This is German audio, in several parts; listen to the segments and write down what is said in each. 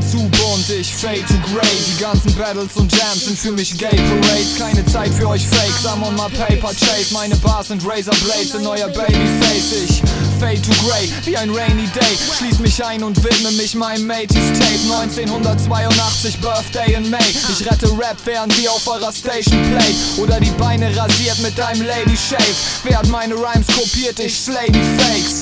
zu bunt, ich fade to grey. Die ganzen Battles und Jams sind für mich Gay Parades. Keine Zeit für euch Fakes, I'm on my paper chase. Meine Bars sind Razor Blades in euer Babyface. Ich fade to grey, wie ein rainy day. Schließ mich ein und widme mich meinem Mateys Tape. 1982 Birthday in May. Ich rette Rap, während die auf eurer Station playt Oder die Beine rasiert mit deinem Lady Shave. Wer hat meine Rhymes kopiert? Ich slay die Fakes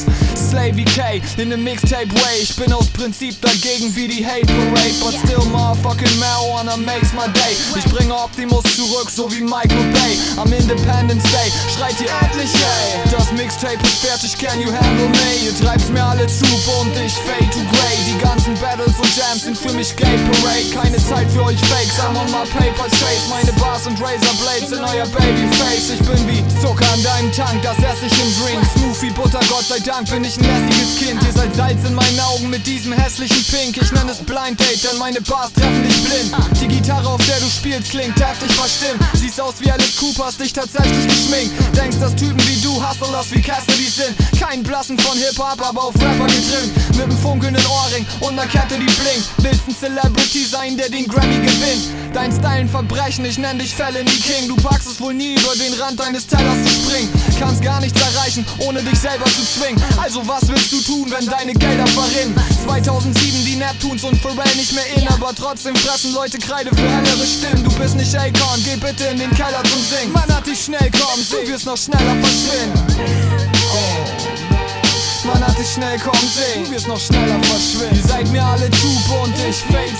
Slavey K in a Mixtape way. Ich bin aus Prinzip dagegen wie die Hate Parade. But still motherfucking marijuana makes my day. Ich bringe Optimus zurück, so wie Michael Bay. Am Independence Day schreit ihr endlich ey Das Mixtape ist fertig, can you handle me? Ihr treibt's mir alle zu bunt, ich fade to grey Die ganzen Battles und Jams sind für mich Gay Parade. Keine Zeit für euch Fakes, I'm on my paper chase Meine Bars sind Razor Blades in euer Babyface. Ich bin wie Zucker an deinem Tank, das ess ich im Drink. Smooth wie Butter, Gott sei Dank bin ich ein lässiges Kind. Ihr seid Salz in meinen Augen mit diesem hässlichen Pink. Ich nenne es Blind Date, denn meine Bars treffen dich blind. Die Gitarre, auf der du spielst, klingt heftig verstimmt. Siehst aus wie Alice Cooper, hast dich tatsächlich geschminkt. Denkst, dass Typen wie du Hustlers wie Cassidy sind. Kein Blassen von Hip-Hop, aber auf Rapper getrimmt. Mit nem funkelnden Ohrring und ner Kette, die blinkt Willst ein Celebrity sein, der den Grammy gewinnt? Dein Style ein Verbrechen, ich nenn dich Felony King. Du packst es wohl nie über den Rand deines Tellers zu springen. Kannst gar nichts erreichen, ohne dich selber zu zwingen. Also was willst du tun, wenn deine Gelder verrinnen? 2007 die Neptunes und Pharrell nicht mehr in Aber trotzdem fressen Leute Kreide für hellere Stimmen. Du bist nicht Akon, geh bitte in den Keller zum Singen. Man hat dich schnell kommen, du wirst noch schneller verschwinden schnell kommen sehen, du wirst noch schneller verschwinden. Ihr seid mir alle zu bunt, ich fade